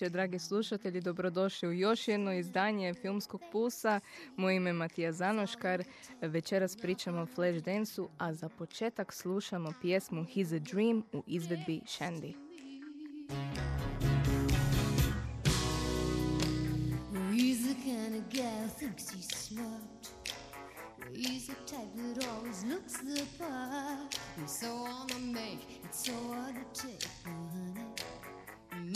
Večer, dragi slušatelji, dobrodošli u još jedno izdanje Filmskog pulsa. Moje ime je Matija Zanoškar, večeras pričamo o Flashdance-u, a za početak slušamo pjesmu He's a Dream u izvedbi Shandy. He's the kind of guy thinks he's smart. He's the type that always looks the part. He's so on the make, it's so hard to take,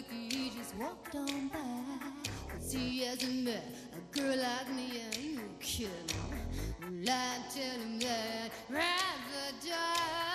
lucky he just walked on by. Cause he hasn't met a girl like me, and you kidding. Well, I tell him that rather die.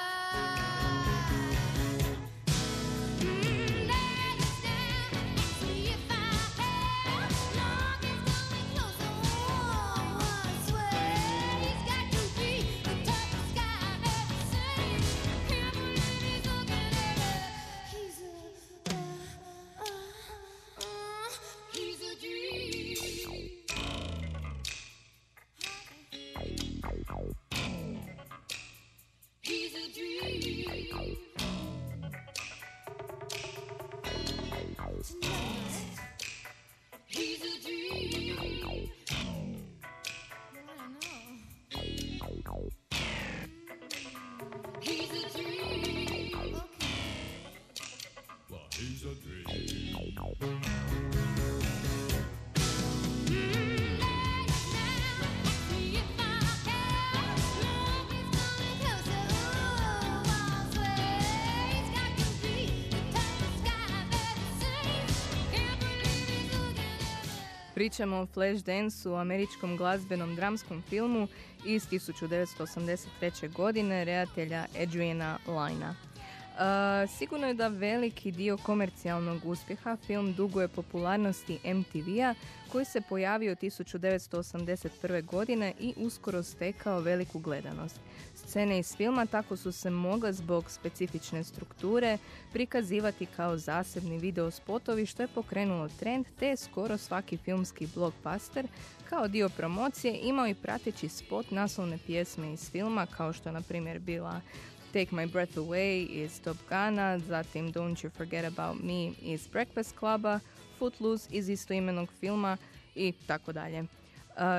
Pričamo o Flashdance-u, američkom glazbenom dramskom filmu iz 1983. godine redatelja Adriana Lina. Sigurno je da veliki dio komercijalnog uspjeha film duguje popularnosti MTV-a koji se pojavio 1981. godine i uskoro stekao veliku gledanost. Scene iz filma tako su se mogle zbog specifične strukture prikazivati kao zasebni video spotovi što je pokrenulo trend te skoro svaki filmski blockbuster kao dio promocije imao i prateći spot naslovne pjesme iz filma kao što je na primjer bila Take My Breath Away iz Top Guna, zatim Don't You Forget About Me iz Breakfast Cluba, Footloose iz istoimenog filma i tako dalje. Uh,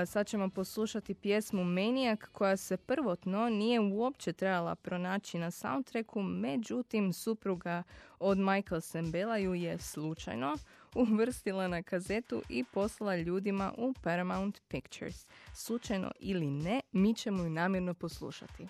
sad ćemo poslušati pjesmu Maniac koja se prvotno nije uopće trebala pronaći na soundtracku, međutim supruga od Michael Sembela ju je slučajno uvrstila na kazetu i poslala ljudima u Paramount Pictures. Slučajno ili ne, mi ćemo ju namjerno poslušati.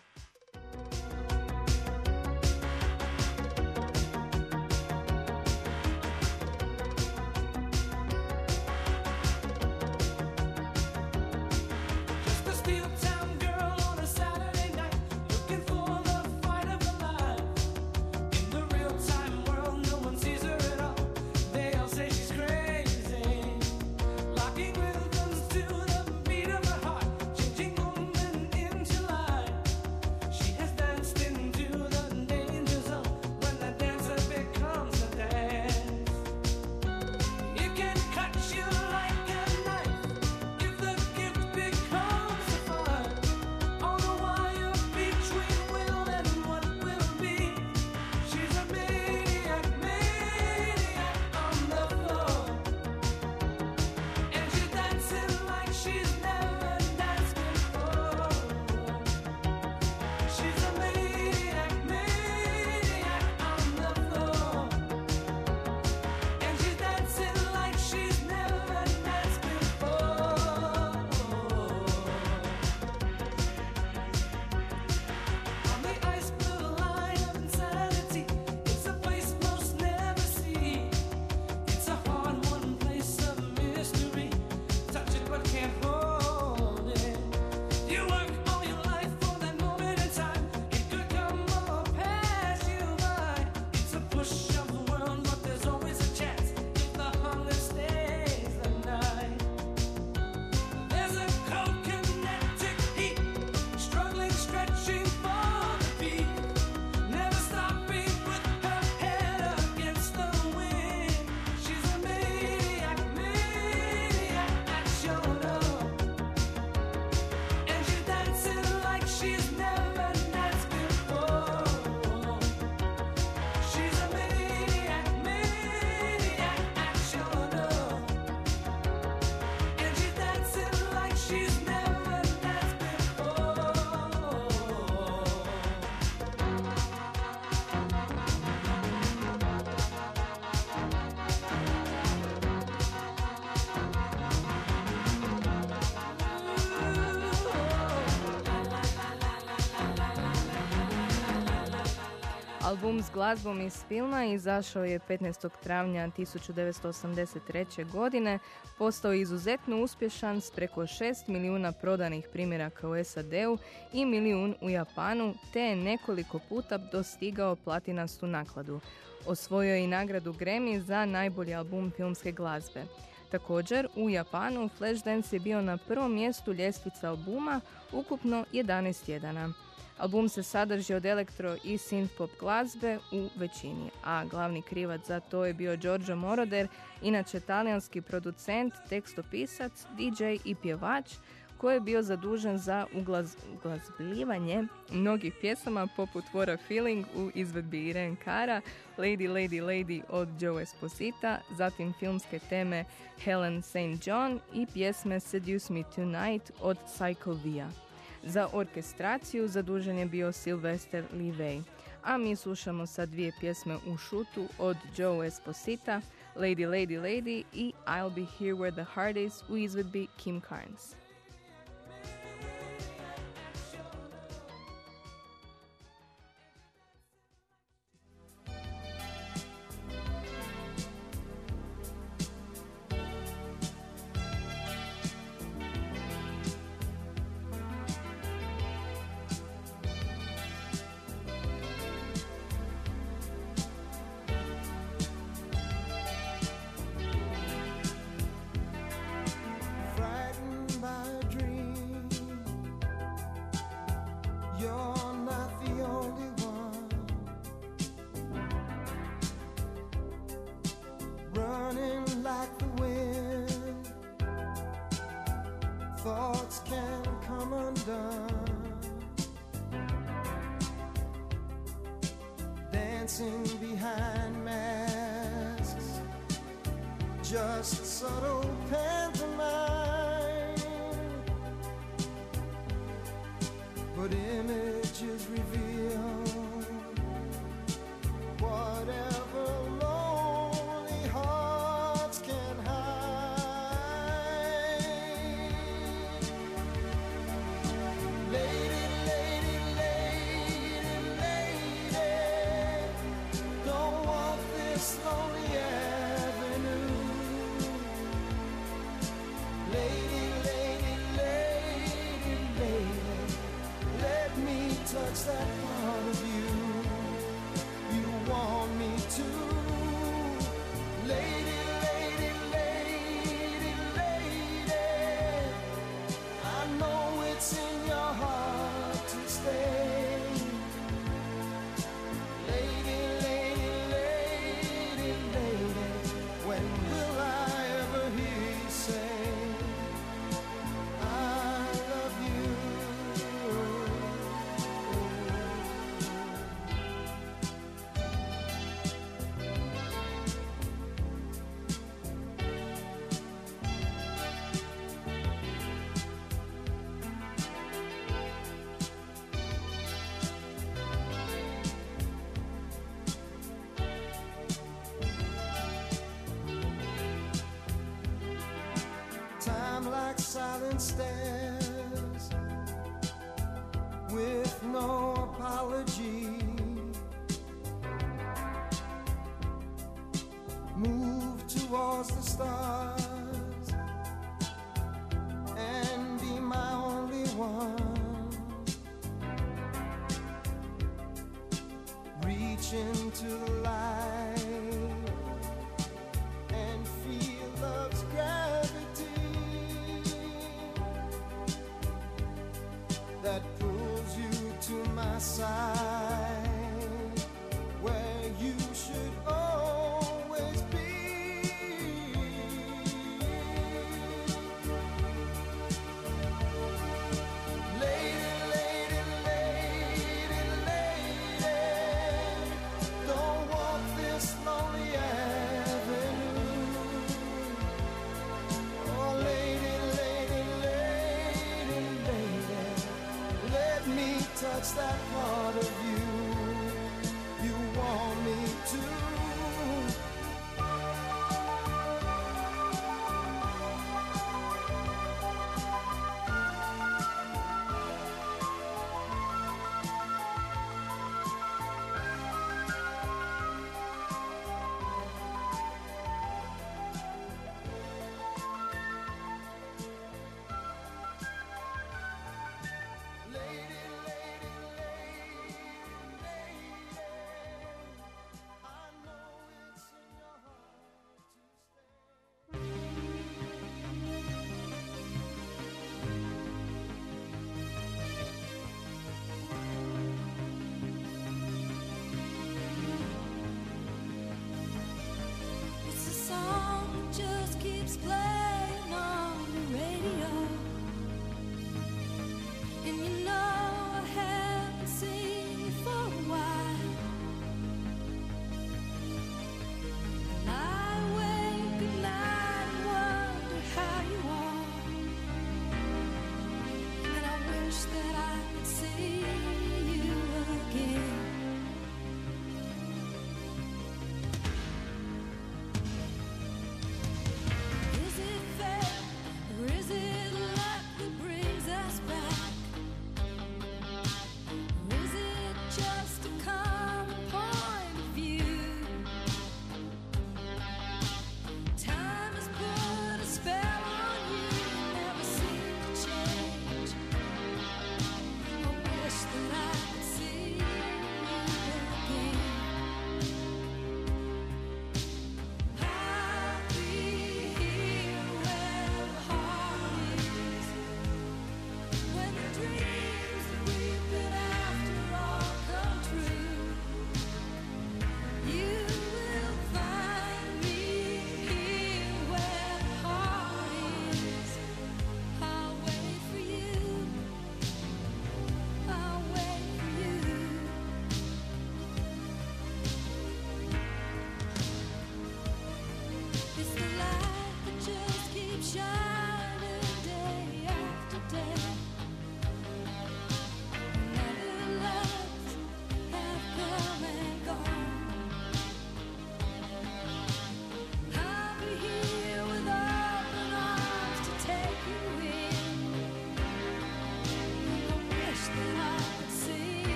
Album s glazbom iz filma izašao je 15. travnja 1983. godine, postao je izuzetno uspješan s preko 6 milijuna prodanih primjeraka u SAD-u i milijun u Japanu, te je nekoliko puta dostigao platinastu nakladu. Osvojio je i nagradu Grammy za najbolji album filmske glazbe. Također, u Japanu Flashdance je bio na prvom mjestu ljestvica albuma, ukupno 11 tjedana. Album se sadrži od elektro i synth-pop glazbe u većini, a glavni krivac za to je bio Giorgio Moroder, inače talijanski producent, tekstopisac, DJ i pjevač, koji je bio zadužen za uglaz, uglazbljivanje mnogih pjesama poput What Feeling u izvedbi Irene Cara, Lady Lady Lady od Joe Esposita, zatim filmske teme Helen St. John i pjesme Seduce Me Tonight od Psycho Via. Za orkestraciju zadužen je bio Sylvester Lee Vey. A mi slušamo sad dvije pjesme u šutu od Joe Esposita, Lady Lady Lady i I'll Be Here Where the Heart Is u izvedbi Kim Carnes. Thoughts can come undone. Dancing behind masks just subtle pantomime. Apology. That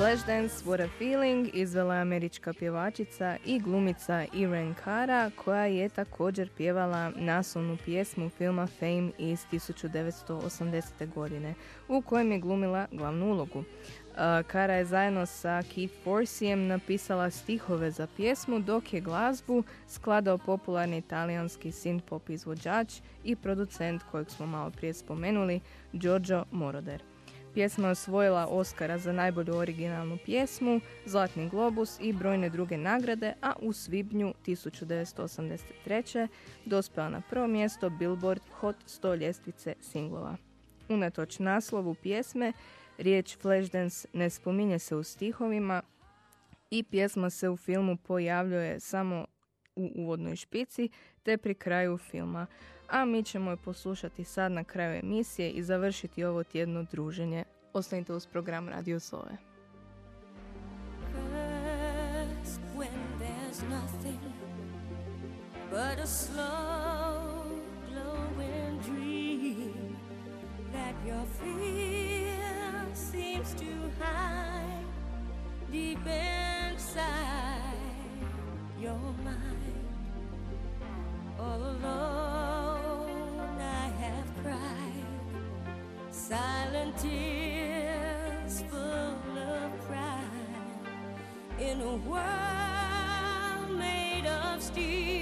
Flashdance What a Feeling izvela američka pjevačica i glumica Irene Cara koja je također pjevala naslovnu pjesmu filma Fame iz 1980. godine u kojem je glumila glavnu ulogu. Uh, Cara je zajedno sa Keith Forsijem napisala stihove za pjesmu dok je glazbu skladao popularni italijanski synth pop izvođač i producent kojeg smo malo prije spomenuli Giorgio Moroder. Pjesma je osvojila Oscara za najbolju originalnu pjesmu, Zlatni globus i brojne druge nagrade, a u svibnju 1983. dospjela na prvo mjesto Billboard Hot 100 ljestvice singlova. Unatoč naslovu pjesme, riječ Flashdance ne spominje se u stihovima i pjesma se u filmu pojavljuje samo u uvodnoj špici te pri kraju filma. A mi ćemo je poslušati sad na kraju emisije i završiti ovo tjedno druženje. Ostanite uz program Radio Sove. But a slow tears full of pride in a world made of steel,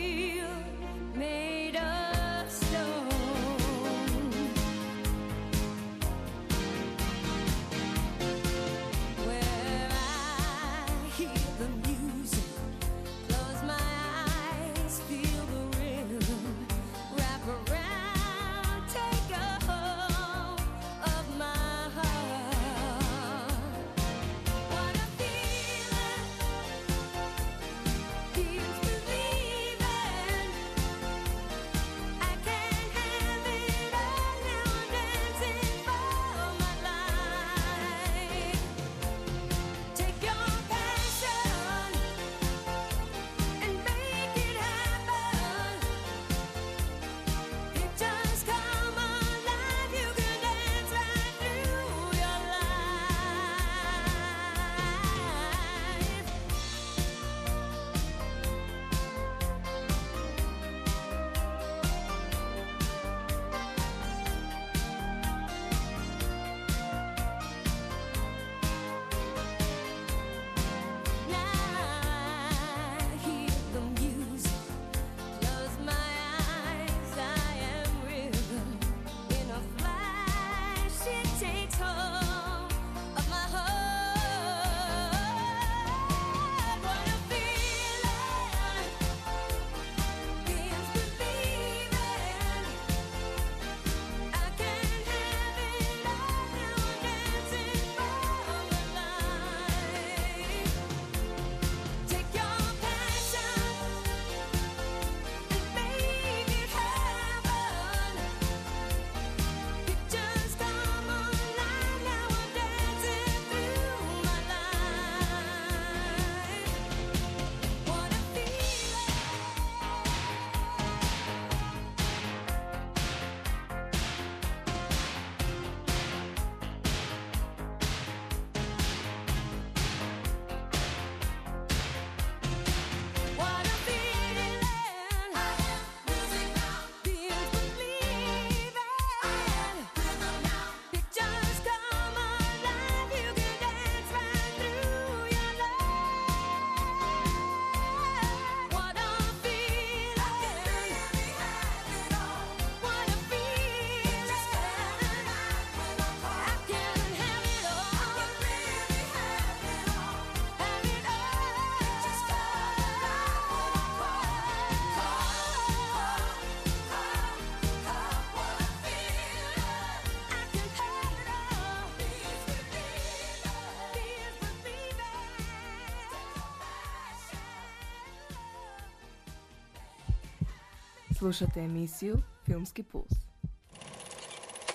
Slušate emisiju Filmski puls.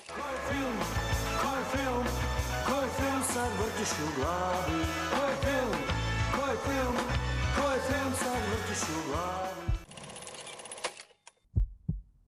Koji film, koji film, koji film sad vrtiš u glavi? Koji film, koji film, koji film sad vrtiš u glavi?